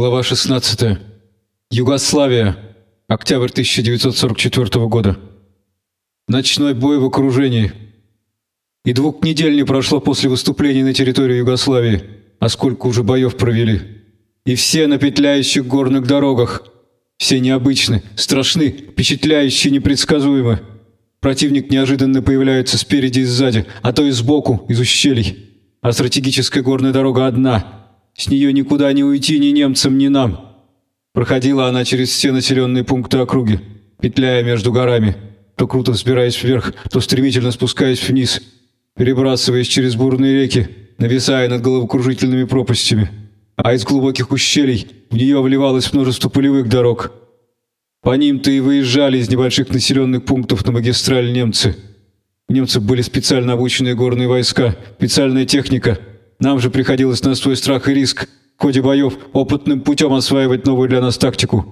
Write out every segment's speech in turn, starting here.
Глава 16. Югославия. Октябрь 1944 года. Ночной бой в окружении. И двух недель не прошло после выступлений на территории Югославии, а сколько уже боев провели. И все на петляющих горных дорогах. Все необычны, страшны, впечатляющие, непредсказуемы. Противник неожиданно появляется спереди и сзади, а то и сбоку, из ущелий. А стратегическая горная дорога одна – с нее никуда не уйти ни немцам, ни нам. Проходила она через все населенные пункты округи, петляя между горами, то круто взбираясь вверх, то стремительно спускаясь вниз, перебрасываясь через бурные реки, нависая над головокружительными пропастями. А из глубоких ущелий в нее вливалось множество полевых дорог. По ним-то и выезжали из небольших населенных пунктов на магистраль немцы. У немцев были специально обученные горные войска, специальная техника – нам же приходилось на свой страх и риск в ходе боев опытным путем осваивать новую для нас тактику.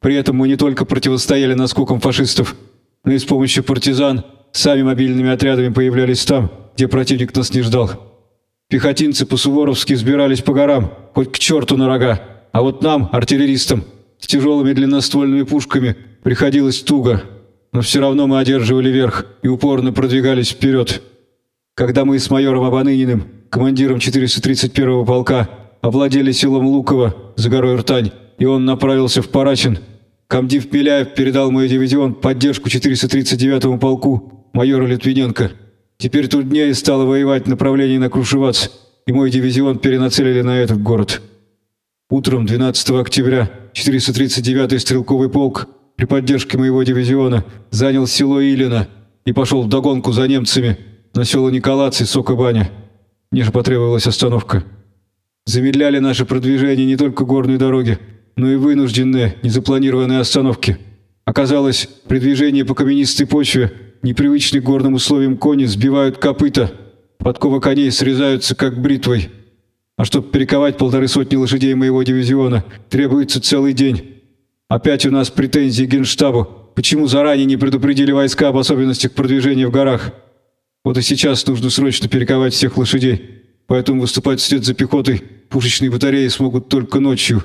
При этом мы не только противостояли наскокам фашистов, но и с помощью партизан сами мобильными отрядами появлялись там, где противник нас не ждал. Пехотинцы по-суворовски сбирались по горам, хоть к черту на рога, а вот нам, артиллеристам, с тяжелыми длинноствольными пушками приходилось туго, но все равно мы одерживали верх и упорно продвигались вперед. Когда мы с майором Абаныниным командиром 431-го полка, овладели селом Луково за горой Ртань, и он направился в Парачин. Комдив Беляев передал мой дивизион поддержку 439-му полку майора Литвиненко. Теперь труднее стало воевать в направлении на Крушевац, и мой дивизион перенацелили на этот город. Утром 12 октября 439-й стрелковый полк при поддержке моего дивизиона занял село Илина и пошел в догонку за немцами на село Николац и Сокобаня. Мне же потребовалась остановка. Замедляли наше продвижение не только горные дороги, но и вынужденные, незапланированные остановки. Оказалось, при движении по каменистой почве непривычные к горным условиям кони сбивают копыта, подковы коней срезаются как бритвой. А чтобы перековать полторы сотни лошадей моего дивизиона, требуется целый день. Опять у нас претензии к Генштабу. Почему заранее не предупредили войска об особенностях продвижения в горах? Вот и сейчас нужно срочно перековать всех лошадей, поэтому выступать вслед за пехотой пушечные батареи смогут только ночью.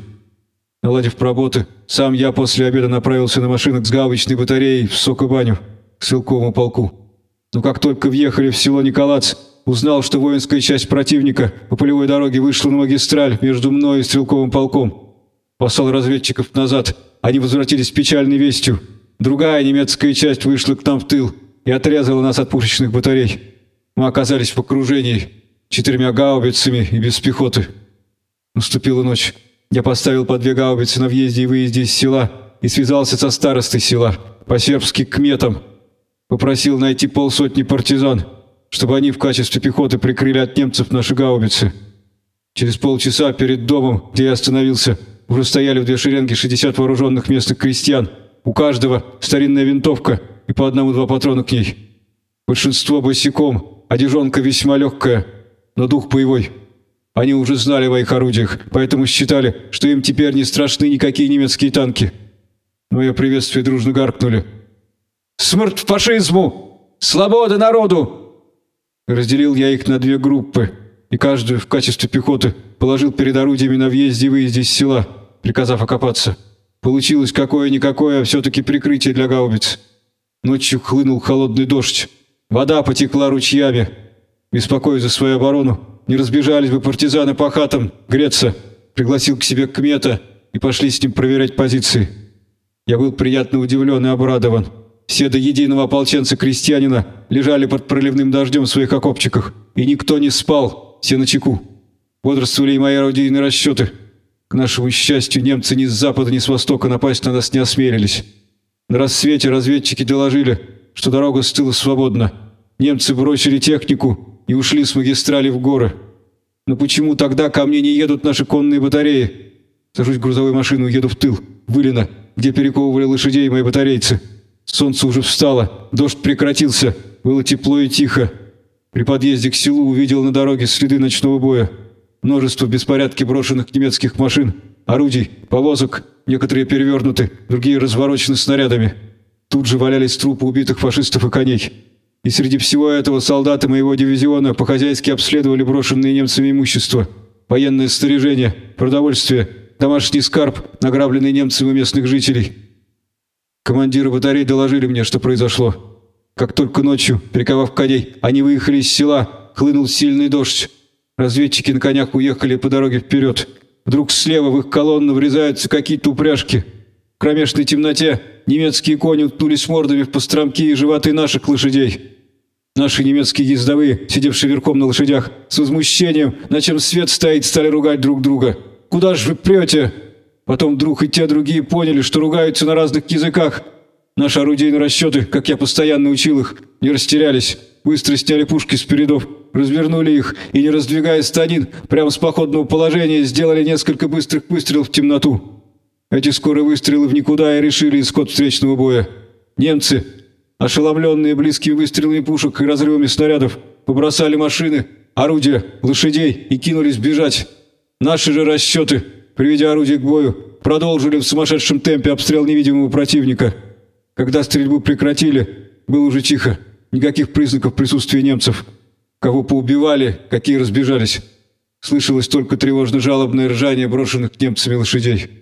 Наладив работы, сам я после обеда направился на машинах с гаубичной батареей в Сокобаню, к Сылковому полку. Но как только въехали в село Николац, узнал, что воинская часть противника по полевой дороге вышла на магистраль между мной и стрелковым полком. Послал разведчиков назад, они возвратились с печальной вестью. Другая немецкая часть вышла к нам в тыл – и отрезала нас от пушечных батарей. Мы оказались в окружении четырьмя гаубицами и без пехоты. Наступила ночь. Я поставил по две гаубицы на въезде и выезде из села и связался со старостой села, по-сербски к метам. Попросил найти полсотни партизан, чтобы они в качестве пехоты прикрыли от немцев наши гаубицы. Через полчаса перед домом, где я остановился, уже стояли в две шеренги 60 вооруженных местных крестьян. У каждого старинная винтовка – по одному-два патрона к ней. Большинство босиком, одежонка весьма легкая, но дух боевой. Они уже знали о моих орудиях, поэтому считали, что им теперь не страшны никакие немецкие танки. Мое приветствие дружно гаркнули. «Смерть фашизму! Свобода народу!» Разделил я их на две группы, и каждую в качестве пехоты положил перед орудиями на въезде и выезде из села, приказав окопаться. Получилось какое-никакое, а все-таки прикрытие для гаубиц. Ночью хлынул холодный дождь. Вода потекла ручьями. Беспокоясь за свою оборону, не разбежались бы партизаны по хатам греться. Пригласил к себе кмета и пошли с ним проверять позиции. Я был приятно удивлен и обрадован. Все до единого ополченца-крестьянина лежали под проливным дождем в своих окопчиках, и никто не спал, все на чеку. Бодрствовали и мои орудийные расчеты. К нашему счастью, немцы ни с запада, ни с востока напасть на нас не осмелились. На рассвете разведчики доложили, что дорога с тыла свободна. Немцы бросили технику и ушли с магистрали в горы. Но почему тогда ко мне не едут наши конные батареи? Сажусь в грузовую машину и еду в тыл, в Илино, где перековывали лошадей мои батарейцы. Солнце уже встало, дождь прекратился, было тепло и тихо. При подъезде к селу увидел на дороге следы ночного боя. Множество в беспорядке брошенных немецких машин, орудий, повозок, некоторые перевернуты, другие разворочены снарядами. Тут же валялись трупы убитых фашистов и коней. И среди всего этого солдаты моего дивизиона по-хозяйски обследовали брошенные немцами имущество, военное снаряжение, продовольствие домашний скарб, награбленный немцами местных жителей. Командиры батарей доложили мне, что произошло. Как только ночью, приковав коней, они выехали из села, хлынул сильный дождь. Разведчики на конях уехали по дороге вперед. Вдруг слева в их колонну врезаются какие-то упряжки. В кромешной темноте немецкие кони уткнулись мордами в постромки и животы наших лошадей. Наши немецкие ездовые, сидевшие верхом на лошадях, с возмущением, на чем свет стоит, стали ругать друг друга. «Куда же вы прете?» Потом вдруг и те другие поняли, что ругаются на разных языках. Наши орудийные расчеты, как я постоянно учил их, не растерялись. Быстро сняли пушки с передов, развернули их и, не раздвигая станин, прямо с походного положения сделали несколько быстрых выстрелов в темноту. Эти скорые выстрелы в никуда и решили исход встречного боя. Немцы, ошеломленные близкими выстрелами пушек и разрывами снарядов, побросали машины, орудия, лошадей и кинулись бежать. Наши же расчеты, приведя орудие к бою, продолжили в сумасшедшем темпе обстрел невидимого противника. Когда стрельбу прекратили, было уже тихо, никаких признаков присутствия немцев. Кого поубивали, какие разбежались. Слышалось только тревожно-жалобное ржание брошенных немцами лошадей.